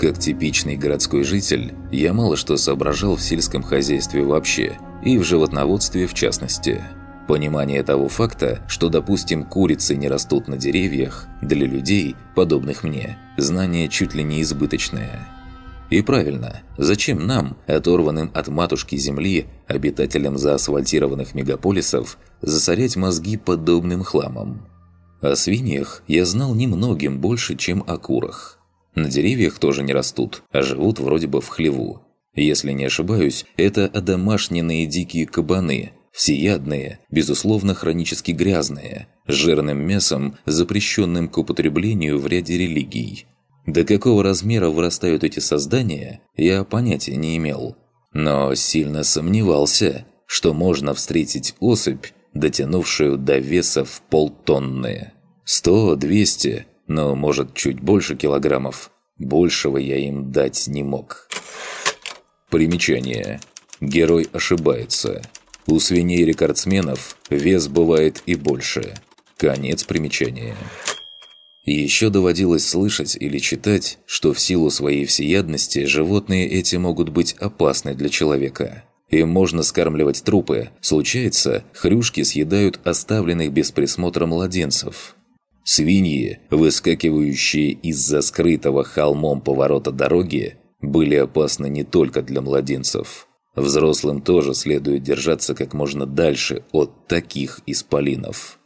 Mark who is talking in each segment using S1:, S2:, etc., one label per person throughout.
S1: Как типичный городской житель, я мало что соображал в сельском хозяйстве вообще, и в животноводстве в частности. Понимание того факта, что, допустим, курицы не растут на деревьях, для людей, подобных мне, знание чуть ли не избыточное. И правильно, зачем нам, оторванным от матушки Земли, обитателям заасфальтированных мегаполисов, засорять мозги подобным хламом? О свиньях я знал немногим больше, чем о курах. На деревьях тоже не растут, а живут вроде бы в хлеву. Если не ошибаюсь, это одомашненные дикие кабаны, всеядные, безусловно хронически грязные, с жирным мясом, запрещенным к употреблению в ряде религий. До какого размера вырастают эти создания, я понятия не имел. Но сильно сомневался, что можно встретить особь, дотянувшую до веса в полтонны. Сто, двести, но может чуть больше килограммов. Большего я им дать не мог. Примечание. Герой ошибается. У свиней-рекордсменов вес бывает и больше. Конец примечания. Еще доводилось слышать или читать, что в силу своей всеядности животные эти могут быть опасны для человека. Им можно скармливать трупы. Случается, хрюшки съедают оставленных без присмотра младенцев. Свиньи, выскакивающие из-за скрытого холмом поворота дороги, были опасны не только для младенцев. Взрослым тоже следует держаться как можно дальше от таких исполинов.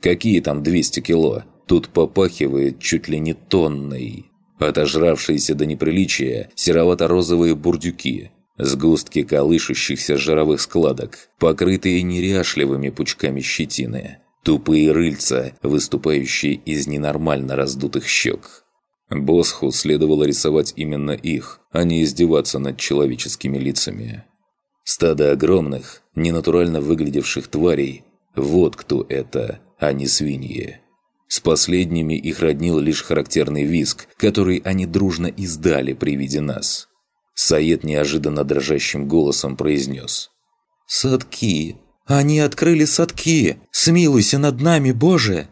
S1: Какие там 200 кило? Тут попахивает чуть ли не тонной. Отожравшиеся до неприличия серовато-розовые бурдюки – Сгустки колышущихся жировых складок, покрытые неряшливыми пучками щетины. Тупые рыльца, выступающие из ненормально раздутых щек. Босху следовало рисовать именно их, а не издеваться над человеческими лицами. Стадо огромных, ненатурально выглядевших тварей – вот кто это, а не свиньи. С последними их роднил лишь характерный визг, который они дружно издали при виде нас. Саед неожиданно дрожащим голосом произнес. «Садки! Они открыли садки! Смилуйся над нами, Боже!»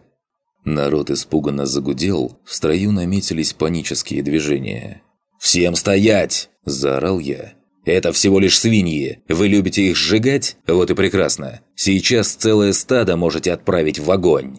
S1: Народ испуганно загудел, в строю наметились панические движения. «Всем стоять!» – заорал я. «Это всего лишь свиньи. Вы любите их сжигать? Вот и прекрасно. Сейчас целое стадо можете отправить в огонь!»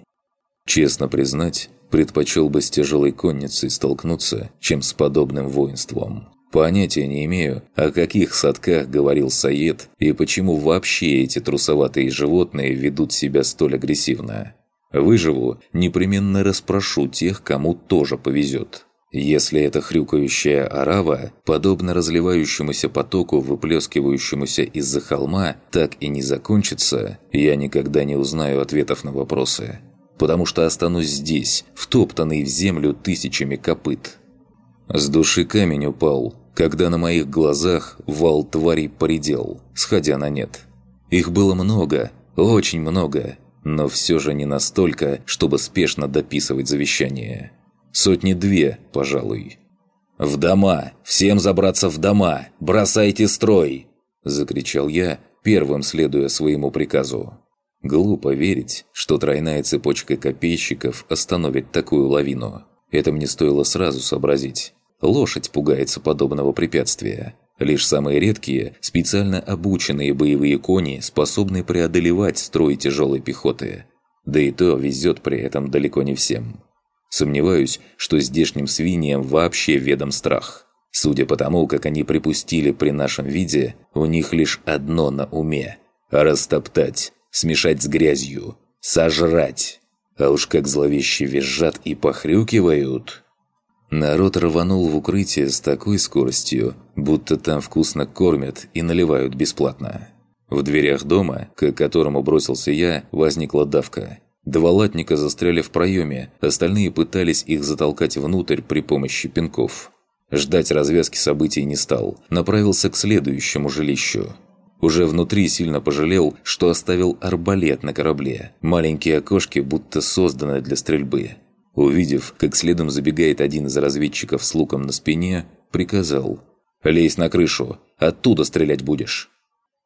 S1: Честно признать, предпочел бы с тяжелой конницей столкнуться, чем с подобным воинством. Понятия не имею, о каких садках говорил Саед и почему вообще эти трусоватые животные ведут себя столь агрессивно. Выживу, непременно расспрошу тех, кому тоже повезет. Если эта хрюкающая арава, подобно разливающемуся потоку, выплескивающемуся из-за холма, так и не закончится, я никогда не узнаю ответов на вопросы. Потому что останусь здесь, втоптанный в землю тысячами копыт. С души камень упал, когда на моих глазах вал тварей поредел, сходя на нет. Их было много, очень много, но все же не настолько, чтобы спешно дописывать завещание. Сотни-две, пожалуй. «В дома! Всем забраться в дома! Бросайте строй!» Закричал я, первым следуя своему приказу. Глупо верить, что тройная цепочка копейщиков остановит такую лавину. Это мне стоило сразу сообразить. Лошадь пугается подобного препятствия. Лишь самые редкие, специально обученные боевые кони способны преодолевать строй тяжелой пехоты. Да и то везет при этом далеко не всем. Сомневаюсь, что здешним свиньям вообще ведом страх. Судя по тому, как они припустили при нашем виде, у них лишь одно на уме – растоптать, смешать с грязью, сожрать. А уж как зловеще визжат и похрюкивают – Народ рванул в укрытие с такой скоростью, будто там вкусно кормят и наливают бесплатно. В дверях дома, к которому бросился я, возникла давка. Два латника застряли в проеме, остальные пытались их затолкать внутрь при помощи пинков. Ждать развязки событий не стал, направился к следующему жилищу. Уже внутри сильно пожалел, что оставил арбалет на корабле. Маленькие окошки будто созданы для стрельбы. Увидев, как следом забегает один из разведчиков с луком на спине, приказал «Лезь на крышу, оттуда стрелять будешь».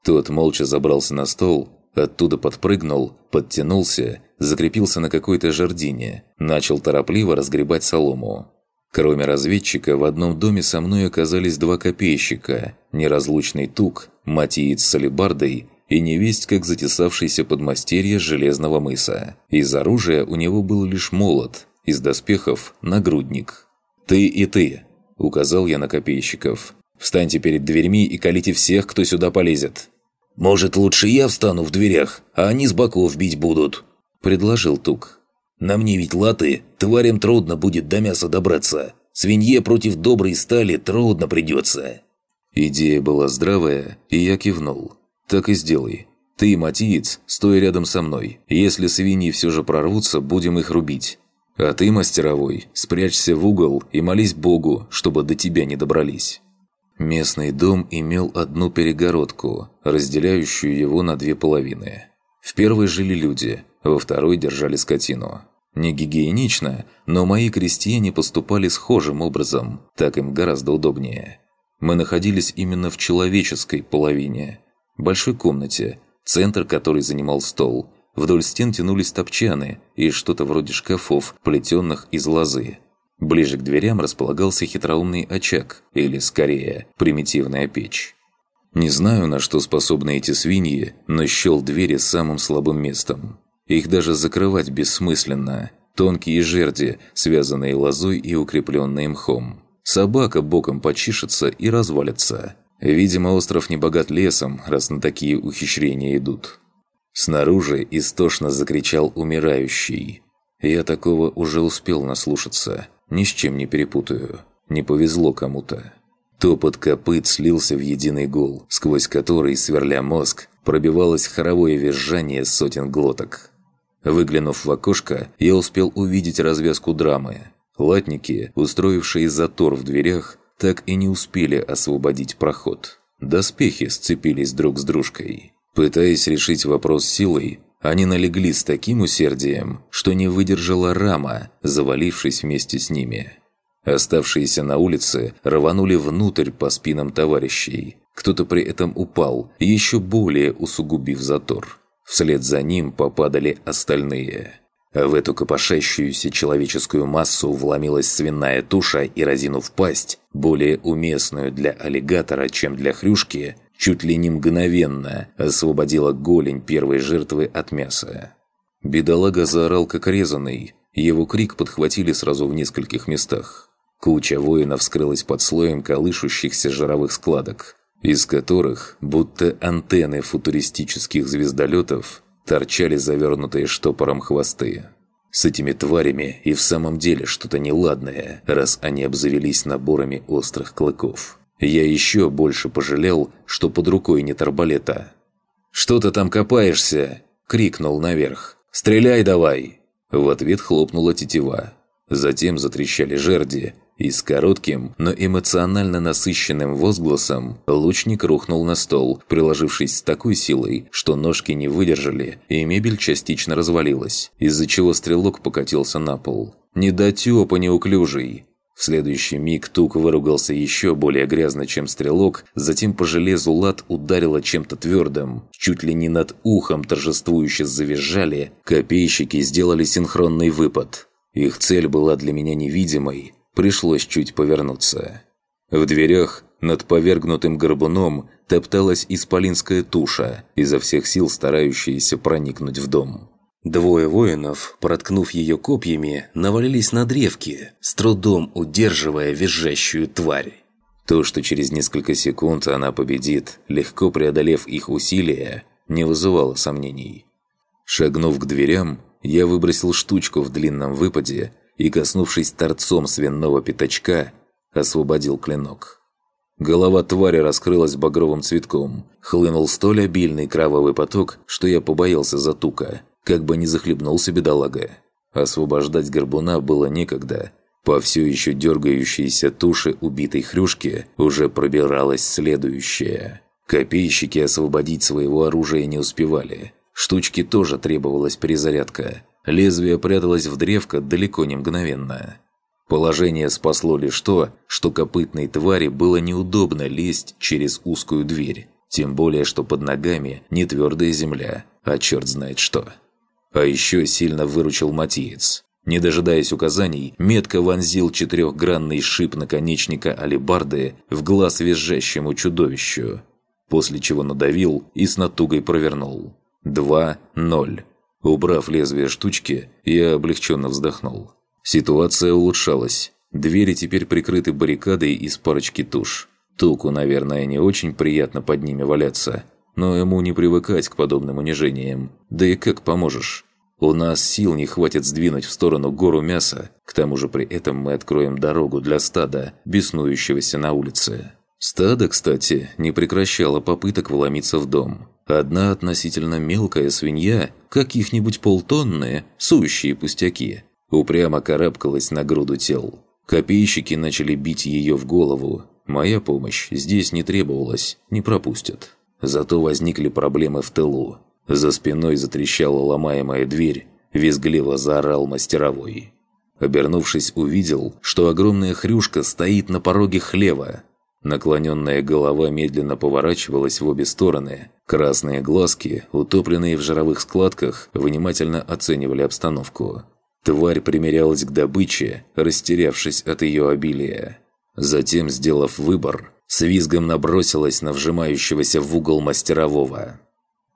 S1: Тот молча забрался на стол, оттуда подпрыгнул, подтянулся, закрепился на какой-то жердине, начал торопливо разгребать солому. Кроме разведчика, в одном доме со мной оказались два копейщика, неразлучный тук, матиец с алебардой и невесть как затесавшийся подмастерье Железного мыса. Из оружия у него был лишь молот, из доспехов – нагрудник. «Ты и ты», – указал я на копейщиков. «Встаньте перед дверьми и колите всех, кто сюда полезет».
S2: «Может, лучше я встану в дверях, а они с боков бить будут?» – предложил Тук. «На мне ведь латы, тварям трудно будет до мяса добраться. Свинье против доброй стали трудно придется».
S1: Идея была здравая, и я кивнул. «Так и сделай. Ты, Матиец, стой рядом со мной. Если свиньи все же прорвутся, будем их рубить. А ты, мастеровой, спрячься в угол и молись Богу, чтобы до тебя не добрались». Местный дом имел одну перегородку, разделяющую его на две половины. В первой жили люди, во второй держали скотину. Не гигиенично, но мои крестьяне поступали схожим образом, так им гораздо удобнее. Мы находились именно в человеческой половине – большой комнате, центр которой занимал стол. Вдоль стен тянулись топчаны и что-то вроде шкафов, плетенных из лозы. Ближе к дверям располагался хитроумный очаг, или, скорее, примитивная печь. Не знаю, на что способны эти свиньи, но щел двери самым слабым местом. Их даже закрывать бессмысленно. Тонкие жерди, связанные лозой и укрепленные мхом. Собака боком почишется и развалится. Видимо, остров не богат лесом, раз на такие ухищрения идут. Снаружи истошно закричал умирающий. Я такого уже успел наслушаться. Ни с чем не перепутаю. Не повезло кому-то. Топот копыт слился в единый гул, сквозь который, сверля мозг, пробивалось хоровое визжание сотен глоток. Выглянув в окошко, я успел увидеть развязку драмы. Латники, устроившие затор в дверях, так и не успели освободить проход. Доспехи сцепились друг с дружкой. Пытаясь решить вопрос силой, они налегли с таким усердием, что не выдержала рама, завалившись вместе с ними. Оставшиеся на улице рванули внутрь по спинам товарищей. Кто-то при этом упал, еще более усугубив затор. Вслед за ним попадали остальные. В эту копошащуюся человеческую массу вломилась свиная туша и, разинув пасть, более уместную для аллигатора, чем для хрюшки, чуть ли не мгновенно освободила голень первой жертвы от мяса. Бедолага заорал как резанный, его крик подхватили сразу в нескольких местах. Куча воинов скрылась под слоем колышущихся жировых складок, из которых, будто антенны футуристических звездолетов, торчали завернутые штопором хвосты. С этими тварями и в самом деле что-то неладное, раз они обзавелись наборами острых клыков. Я еще больше пожалел, что под рукой нет арбалета. «Что ты там копаешься?» – крикнул наверх. «Стреляй давай!» В ответ хлопнула тетива. Затем затрещали жерди, и с коротким, но эмоционально насыщенным возгласом лучник рухнул на стол, приложившись с такой силой, что ножки не выдержали, и мебель частично развалилась, из-за чего стрелок покатился на пол. «Недотёпа неуклюжий!» В следующий миг Тук выругался еще более грязно, чем стрелок, затем по железу лад ударило чем-то твердым. Чуть ли не над ухом торжествующе завизжали, копейщики сделали синхронный выпад. Их цель была для меня невидимой, пришлось чуть повернуться. В дверях над повергнутым горбуном топталась исполинская туша, изо всех сил старающаяся проникнуть в дом. Двое воинов, проткнув ее копьями, навалились на древки, с трудом удерживая визжащую тварь. То, что через несколько секунд она победит, легко преодолев их усилия, не вызывало сомнений. Шагнув к дверям, я выбросил штучку в длинном выпаде и, коснувшись торцом свиного пятачка, освободил клинок. Голова твари раскрылась багровым цветком. Хлынул столь обильный кровавый поток, что я побоялся затука, как бы не захлебнулся бедолага. Освобождать горбуна было некогда. По все еще дергающейся туше убитой хрюшки уже пробиралась следующая. Копейщики освободить своего оружия не успевали. Штучке тоже требовалась перезарядка. Лезвие пряталось в древко далеко не мгновенно. Положение спасло лишь то, что копытной твари было неудобно лезть через узкую дверь. Тем более, что под ногами не твердая земля, а черт знает что. А еще сильно выручил Матиец. Не дожидаясь указаний, метко вонзил четырехгранный шип наконечника алебарды в глаз визжащему чудовищу, после чего надавил и с натугой провернул. Два-ноль. Убрав лезвие штучки, я облегченно вздохнул. Ситуация улучшалась. Двери теперь прикрыты баррикадой из парочки туш. Туку, наверное, не очень приятно под ними валяться, но ему не привыкать к подобным унижениям. Да и как поможешь? У нас сил не хватит сдвинуть в сторону гору мяса, к тому же при этом мы откроем дорогу для стада, беснующегося на улице. Стадо, кстати, не прекращало попыток вломиться в дом. Одна относительно мелкая свинья, каких-нибудь полтонные, сущие пустяки, упрямо карабкалась на груду тел. Копейщики начали бить ее в голову. Моя помощь здесь не требовалась, не пропустят. Зато возникли проблемы в тылу. За спиной затрещала ломаемая дверь, визгливо заорал мастеровой. Обернувшись, увидел, что огромная хрюшка стоит на пороге хлева. Наклоненная голова медленно поворачивалась в обе стороны. Красные глазки, утопленные в жировых складках, внимательно оценивали обстановку. Тварь примерялась к добыче, растерявшись от ее обилия. Затем, сделав выбор, с визгом набросилась на вжимающегося в угол мастерового.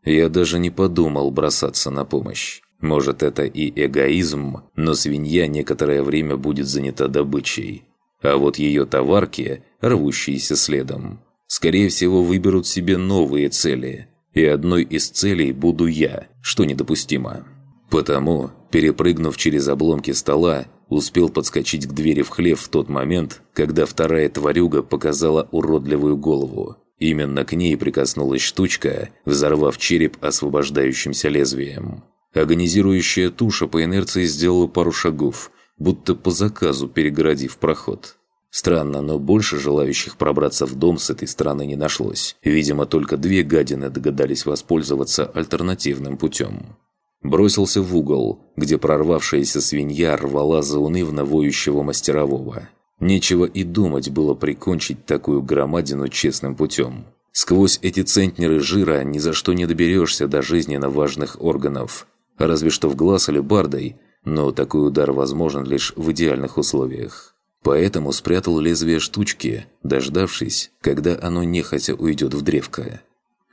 S1: Я даже не подумал бросаться на помощь. Может, это и эгоизм, но свинья некоторое время будет занята добычей. А вот ее товарки, рвущиеся следом, скорее всего выберут себе новые цели. И одной из целей буду я, что недопустимо. Потому, перепрыгнув через обломки стола, успел подскочить к двери в хлев в тот момент, когда вторая тварюга показала уродливую голову. Именно к ней прикоснулась штучка, взорвав череп освобождающимся лезвием. Агонизирующая туша по инерции сделала пару шагов, будто по заказу перегородив проход. Странно, но больше желающих пробраться в дом с этой стороны не нашлось. Видимо, только две гадины догадались воспользоваться альтернативным путем. Бросился в угол, где прорвавшаяся свинья рвала заунывно воющего мастерового. Нечего и думать было прикончить такую громадину честным путем. Сквозь эти центнеры жира ни за что не доберешься до жизненно важных органов. Разве что в глаз или бардой, но такой удар возможен лишь в идеальных условиях. Поэтому спрятал лезвие штучки, дождавшись, когда оно нехотя уйдет в древко.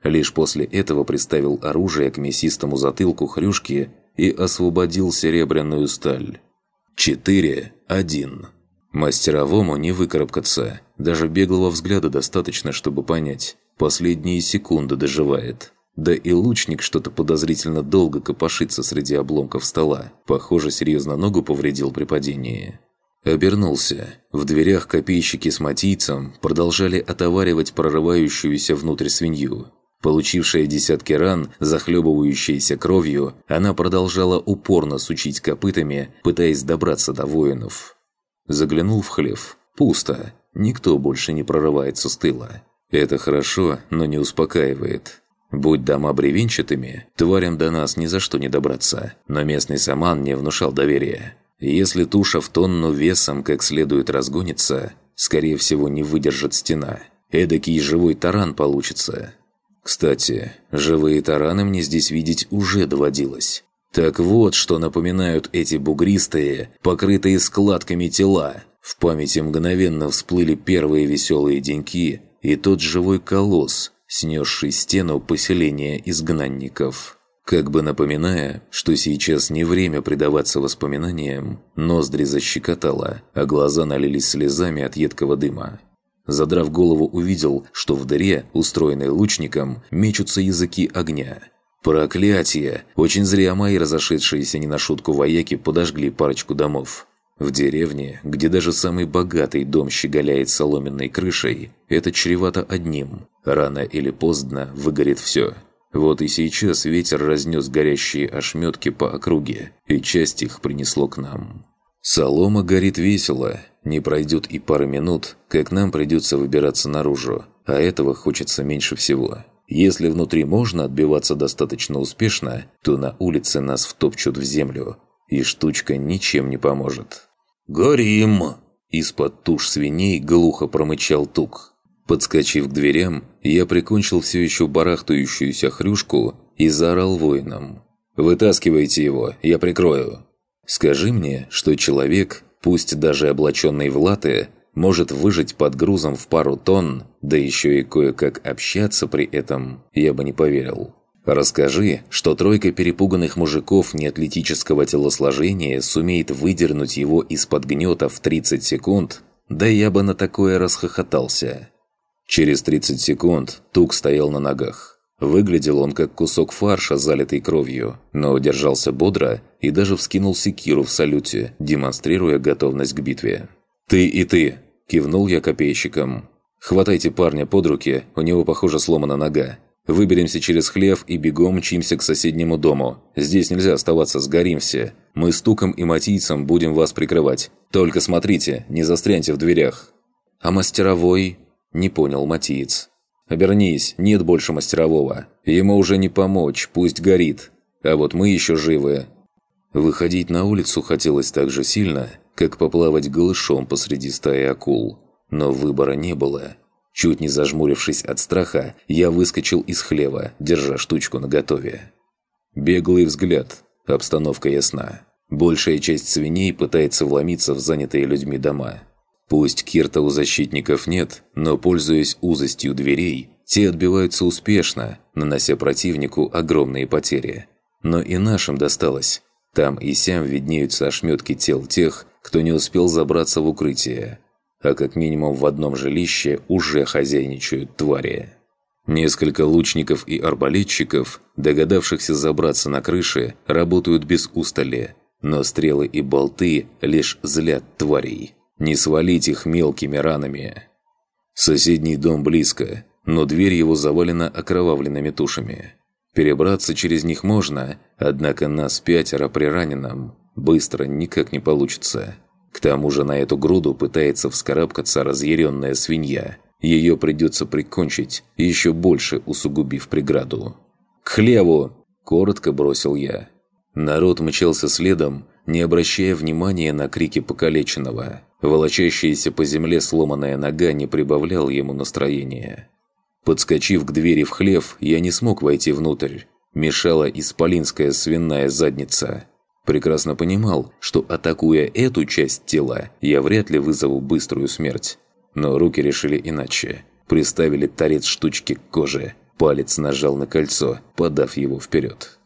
S1: Лишь после этого приставил оружие к мясистому затылку хрюшки и освободил серебряную сталь. Четыре, один. Мастеровому не выкарабкаться. Даже беглого взгляда достаточно, чтобы понять. Последние секунды доживает. Да и лучник что-то подозрительно долго копошится среди обломков стола. Похоже, серьезно ногу повредил при падении. Обернулся. В дверях копейщики с матийцем продолжали отоваривать прорывающуюся внутрь свинью. Получившая десятки ран, захлебывающаяся кровью, она продолжала упорно сучить копытами, пытаясь добраться до воинов. Заглянул в хлев. Пусто. Никто больше не прорывается с тыла. Это хорошо, но не успокаивает. Будь дома бревенчатыми, тварям до нас ни за что не добраться. Но местный саман не внушал доверия. Если туша в тонну весом как следует разгонится, скорее всего не выдержит стена. Эдакий живой таран получится. Кстати, живые тараны мне здесь видеть уже доводилось. Так вот, что напоминают эти бугристые, покрытые складками тела. В памяти мгновенно всплыли первые веселые деньки и тот живой колосс, снесший стену поселения изгнанников. Как бы напоминая, что сейчас не время предаваться воспоминаниям, ноздри защекотало, а глаза налились слезами от едкого дыма. Задрав голову, увидел, что в дыре, устроенной лучником, мечутся языки огня – Проклятие! Очень зря мои разошедшиеся не на шутку вояки подожгли парочку домов. В деревне, где даже самый богатый дом щеголяет соломенной крышей, это чревато одним. Рано или поздно выгорит все. Вот и сейчас ветер разнес горящие ошметки по округе, и часть их принесло к нам. Солома горит весело. Не пройдет и пары минут, как нам придется выбираться наружу, а этого хочется меньше всего. Если внутри можно отбиваться достаточно успешно, то на улице нас втопчут в землю, и штучка ничем не поможет. «Горим!» Из-под туш свиней глухо промычал тук. Подскочив к дверям, я прикончил все еще барахтающуюся хрюшку и заорал воинам. «Вытаскивайте его, я прикрою!» Скажи мне, что человек, пусть даже облаченный в латы, может выжить под грузом в пару тонн, да еще и кое-как общаться при этом, я бы не поверил. Расскажи, что тройка перепуганных мужиков неатлетического телосложения сумеет выдернуть его из-под гнета в 30 секунд, да я бы на такое расхохотался. Через 30 секунд Тук стоял на ногах. Выглядел он как кусок фарша, залитый кровью, но удержался бодро и даже вскинул секиру в салюте, демонстрируя готовность к битве. «Ты и ты!» – кивнул я копейщикам. «Хватайте парня под руки, у него, похоже, сломана нога. Выберемся через хлев и бегом мчимся к соседнему дому. Здесь нельзя оставаться, сгорим все. Мы с Туком и Матийцем будем вас прикрывать. Только смотрите, не застряньте в дверях». «А мастеровой?» – не понял Матиец. Обернись, нет больше мастерового. Ему уже не помочь, пусть горит. А вот мы еще живы. Выходить на улицу хотелось так же сильно, как поплавать голышом посреди стаи акул. Но выбора не было. Чуть не зажмурившись от страха, я выскочил из хлева, держа штучку наготове. Беглый взгляд. Обстановка ясна. Большая часть свиней пытается вломиться в занятые людьми дома. Пусть Кирта у защитников нет, но, пользуясь узостью дверей, те отбиваются успешно, нанося противнику огромные потери. Но и нашим досталось. Там и сям виднеются ошметки тел тех, кто не успел забраться в укрытие. А как минимум в одном жилище уже хозяйничают твари. Несколько лучников и арбалетчиков, догадавшихся забраться на крыши, работают без устали, но стрелы и болты лишь злят тварей. Не свалить их мелкими ранами. Соседний дом близко, но дверь его завалена окровавленными тушами. Перебраться через них можно, однако нас пятеро при раненом быстро никак не получится. К тому же на эту груду пытается вскарабкаться разъяренная свинья. Ее придется прикончить, еще больше усугубив преграду. «К хлеву!» – коротко бросил я. Народ мчался следом, не обращая внимания на крики покалеченного. Волочащаяся по земле сломанная нога не прибавлял ему настроения. Подскочив к двери в хлев, я не смог войти внутрь. Мешала исполинская свиная задница. Прекрасно понимал, что атакуя эту часть тела, я вряд ли вызову быструю смерть. Но руки решили иначе. Приставили торец штучки к коже. Палец нажал на кольцо, подав его вперед.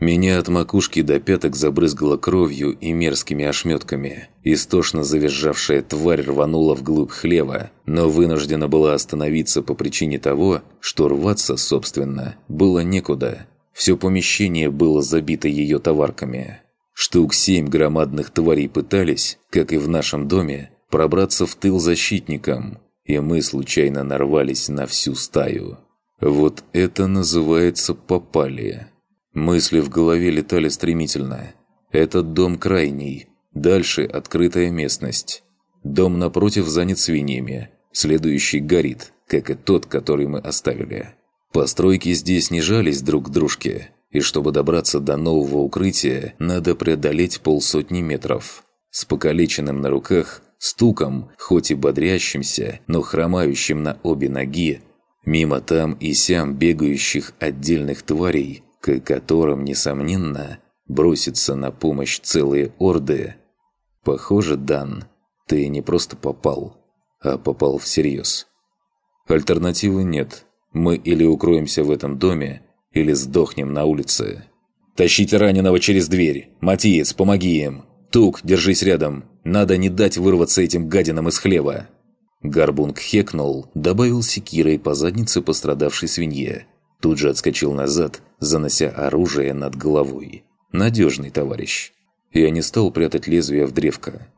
S1: Меня от макушки до пяток забрызгало кровью и мерзкими ошметками. Истошно завизжавшая тварь рванула вглубь хлева, но вынуждена была остановиться по причине того, что рваться, собственно, было некуда. Все помещение было забито ее товарками. Штук семь громадных тварей пытались, как и в нашем доме, пробраться в тыл защитникам, и мы случайно нарвались на всю стаю. Вот это называется «попали». Мысли в голове летали стремительно. Этот дом крайний. Дальше открытая местность. Дом напротив занят свиньями. Следующий горит, как и тот, который мы оставили. Постройки здесь не жались друг к дружке. И чтобы добраться до нового укрытия, надо преодолеть полсотни метров. С покалеченным на руках, стуком, хоть и бодрящимся, но хромающим на обе ноги, мимо там и сям бегающих отдельных тварей – к которым, несомненно, бросится на помощь целые орды. Похоже, Дан, ты не просто попал, а попал всерьез. Альтернативы нет. Мы или укроемся в этом доме, или сдохнем на улице. «Тащите раненого через дверь! Матиец, помоги им! Тук, держись рядом! Надо не дать вырваться этим гадинам из хлева!» Горбунг хекнул, добавил секирой по заднице пострадавшей свинье. Тут же отскочил назад, занося оружие над головой. Надежный товарищ. Я не стал прятать лезвие в древко.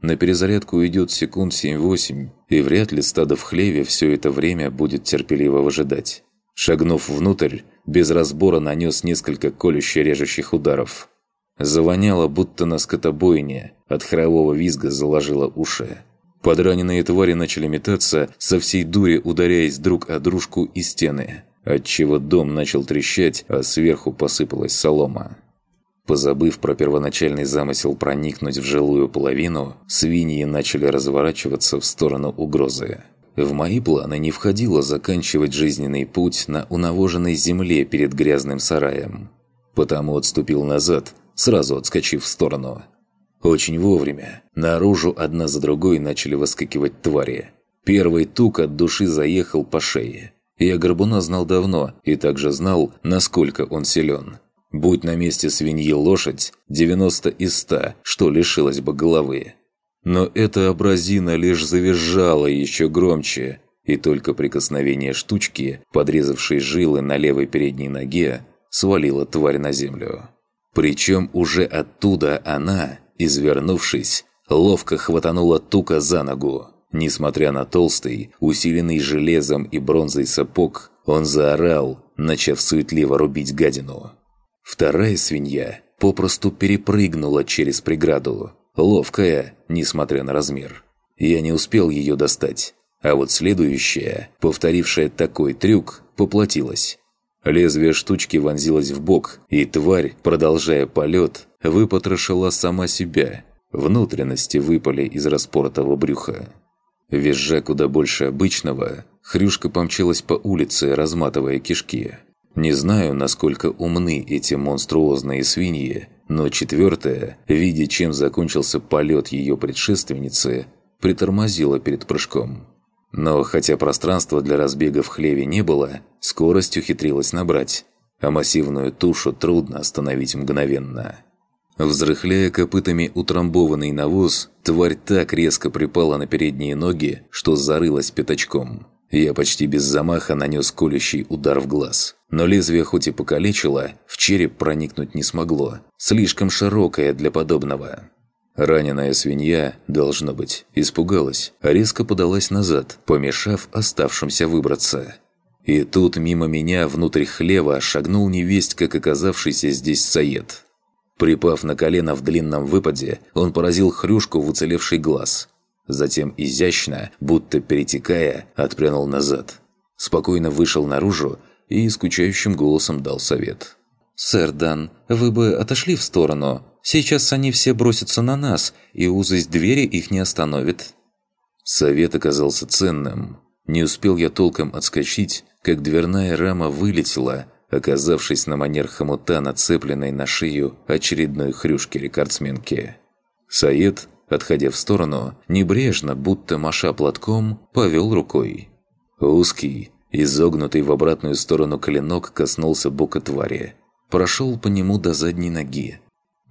S1: На перезарядку идет секунд 7-8, и вряд ли стадо в хлеве все это время будет терпеливо выжидать. Шагнув внутрь, без разбора нанес несколько колюще-режущих ударов. Завоняло, будто на скотобойне, от хорового визга заложило уши. Подраненные твари начали метаться, со всей дури ударяясь друг о дружку и стены отчего дом начал трещать, а сверху посыпалась солома. Позабыв про первоначальный замысел проникнуть в жилую половину, свиньи начали разворачиваться в сторону угрозы. В мои планы не входило заканчивать жизненный путь на унавоженной земле перед грязным сараем. Потому отступил назад, сразу отскочив в сторону. Очень вовремя. Наружу одна за другой начали выскакивать твари. Первый тук от души заехал по шее. Я горбуна знал давно и также знал, насколько он силен. Будь на месте свиньи лошадь, 90 из 100, что лишилась бы головы. Но эта абразина лишь завизжала еще громче, и только прикосновение штучки, подрезавшей жилы на левой передней ноге, свалила тварь на землю. Причем уже оттуда она, извернувшись, ловко хватанула тука за ногу. Несмотря на толстый, усиленный железом и бронзой сапог, он заорал, начав суетливо рубить гадину. Вторая свинья попросту перепрыгнула через преграду. Ловкая, несмотря на размер. Я не успел ее достать. А вот следующая, повторившая такой трюк, поплатилась. Лезвие штучки вонзилось в бок, и тварь, продолжая полет, выпотрошила сама себя. Внутренности выпали из распоротого брюха. Визжа куда больше обычного, Хрюшка помчалась по улице, разматывая кишки. Не знаю, насколько умны эти монструозные свиньи, но четвертая, видя, чем закончился полет ее предшественницы, притормозила перед прыжком. Но хотя пространства для разбега в хлеве не было, скорость ухитрилась набрать, а массивную тушу трудно остановить мгновенно. Взрыхляя копытами утрамбованный навоз, тварь так резко припала на передние ноги, что зарылась пятачком. Я почти без замаха нанес колющий удар в глаз. Но лезвие хоть и покалечило, в череп проникнуть не смогло. Слишком широкое для подобного. Раненая свинья, должно быть, испугалась, а резко подалась назад, помешав оставшимся выбраться. И тут мимо меня внутрь хлева шагнул невесть, как оказавшийся здесь Саед. Припав на колено в длинном выпаде, он поразил хрюшку в уцелевший глаз – Затем изящно, будто перетекая, отпрянул назад. Спокойно вышел наружу и скучающим голосом дал совет. «Сэр Дан, вы бы отошли в сторону. Сейчас они все бросятся на нас, и узость двери их не остановит». Совет оказался ценным. Не успел я толком отскочить, как дверная рама вылетела, оказавшись на манер хомута, нацепленной на шею очередной хрюшки-рекордсменки. Саед, отходя в сторону, небрежно, будто маша платком, повел рукой. Узкий, изогнутый в обратную сторону клинок коснулся бока твари. Прошел по нему до задней ноги.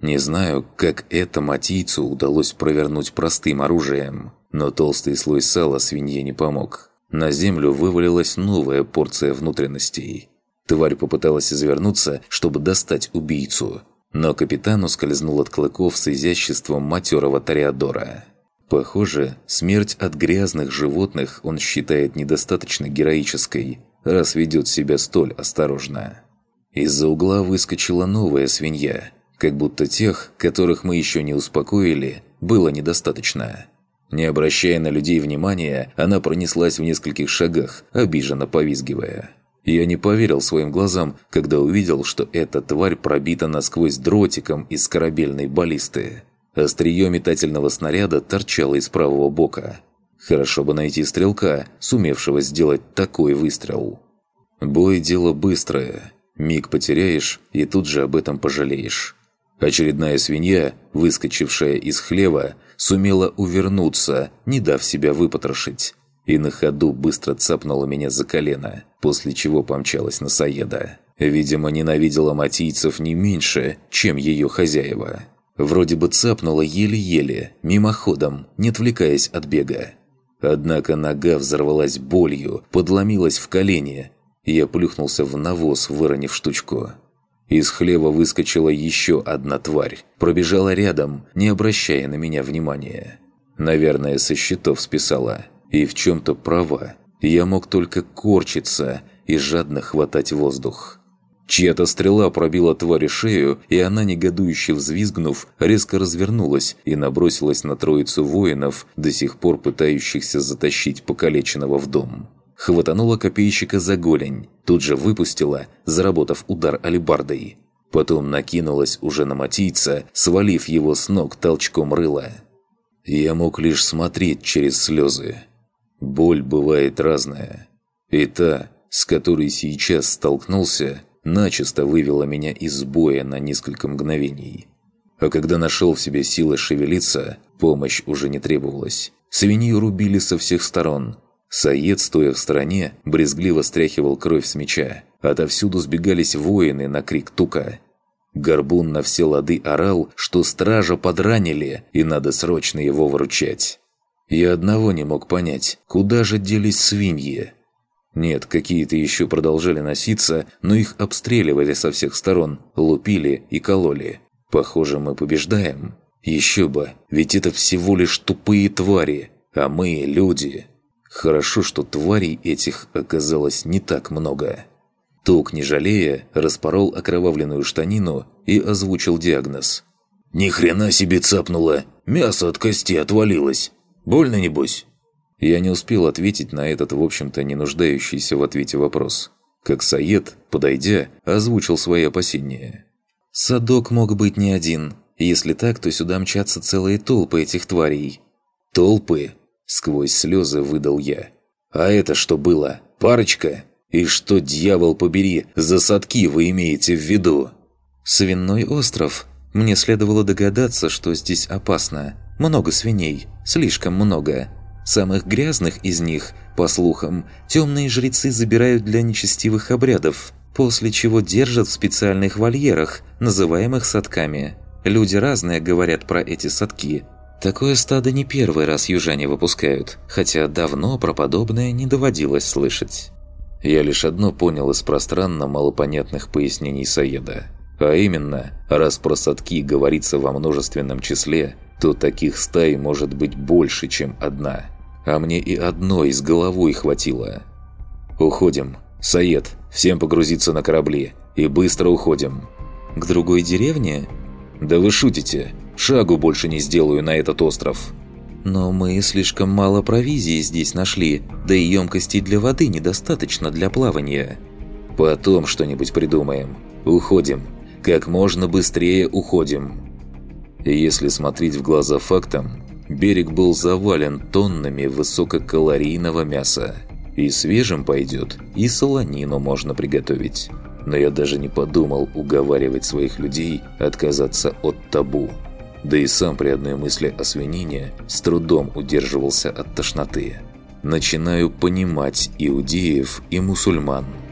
S1: Не знаю, как это матийцу удалось провернуть простым оружием, но толстый слой сала свинье не помог. На землю вывалилась новая порция внутренностей. Тварь попыталась извернуться, чтобы достать убийцу, но капитан ускользнул от клыков с изяществом матерого Тореадора. Похоже, смерть от грязных животных он считает недостаточно героической, раз ведет себя столь осторожно. Из-за угла выскочила новая свинья, как будто тех, которых мы еще не успокоили, было недостаточно. Не обращая на людей внимания, она пронеслась в нескольких шагах, обиженно повизгивая. Я не поверил своим глазам, когда увидел, что эта тварь пробита насквозь дротиком из корабельной баллисты. Острие метательного снаряда торчало из правого бока. Хорошо бы найти стрелка, сумевшего сделать такой выстрел. Бой – дело быстрое. Миг потеряешь, и тут же об этом пожалеешь. Очередная свинья, выскочившая из хлева, сумела увернуться, не дав себя выпотрошить и на ходу быстро цапнула меня за колено, после чего помчалась на Саеда. Видимо, ненавидела матийцев не меньше, чем ее хозяева. Вроде бы цапнула еле-еле, мимоходом, не отвлекаясь от бега. Однако нога взорвалась болью, подломилась в колени. Я плюхнулся в навоз, выронив штучку. Из хлева выскочила еще одна тварь, пробежала рядом, не обращая на меня внимания. Наверное, со счетов списала и в чем-то права. Я мог только корчиться и жадно хватать воздух. Чья-то стрела пробила твари шею, и она, негодующе взвизгнув, резко развернулась и набросилась на троицу воинов, до сих пор пытающихся затащить покалеченного в дом. Хватанула копейщика за голень, тут же выпустила, заработав удар алебардой. Потом накинулась уже на матийца, свалив его с ног толчком рыла. Я мог лишь смотреть через слезы. Боль бывает разная. И та, с которой сейчас столкнулся, начисто вывела меня из боя на несколько мгновений. А когда нашел в себе силы шевелиться, помощь уже не требовалась. Свинью рубили со всех сторон. Саед, стоя в стороне, брезгливо стряхивал кровь с меча. Отовсюду сбегались воины на крик тука. Горбун на все лады орал, что стража подранили, и надо срочно его выручать. Я одного не мог понять, куда же делись свиньи. Нет, какие-то еще продолжали носиться, но их обстреливали со всех сторон, лупили и кололи. Похоже, мы побеждаем. Еще бы, ведь это всего лишь тупые твари, а мы – люди. Хорошо, что тварей этих оказалось не так много. Тук, не жалея, распорол окровавленную штанину и озвучил диагноз.
S2: «Ни хрена себе цапнуло! Мясо от кости отвалилось! Больно, небось?»
S1: Я не успел ответить на этот, в общем-то, не нуждающийся в ответе вопрос. Как Саед, подойдя, озвучил свои опасения. «Садок мог быть не один. Если так, то сюда мчатся целые толпы этих тварей».
S2: «Толпы?» – сквозь слезы выдал я. «А это что было? Парочка?» И что, дьявол побери, за садки вы имеете в виду?
S1: Свиной остров. Мне следовало догадаться, что здесь опасно. Много свиней. Слишком много. Самых грязных из них, по слухам, темные жрецы забирают для нечестивых обрядов, после чего держат в специальных вольерах, называемых садками. Люди разные говорят про эти садки. Такое стадо не первый раз южане выпускают, хотя давно про подобное не доводилось слышать. Я лишь одно понял из пространно малопонятных пояснений Саеда. А именно, раз про садки говорится во множественном числе, то таких стай может быть больше, чем одна. А мне и одной с головой хватило. «Уходим. Саед, всем погрузиться на корабли. И быстро уходим». «К другой деревне?» «Да вы шутите. Шагу больше не сделаю на этот остров». Но мы слишком мало провизии здесь нашли, да и емкостей для воды недостаточно для плавания. Потом что-нибудь придумаем. Уходим. Как можно быстрее уходим. Если смотреть в глаза фактам, берег был завален тоннами высококалорийного мяса. И свежим пойдет, и солонину можно приготовить. Но я даже не подумал уговаривать своих людей отказаться от табу да и сам при одной мысли о свинине с трудом удерживался от тошноты. Начинаю понимать иудеев и мусульман –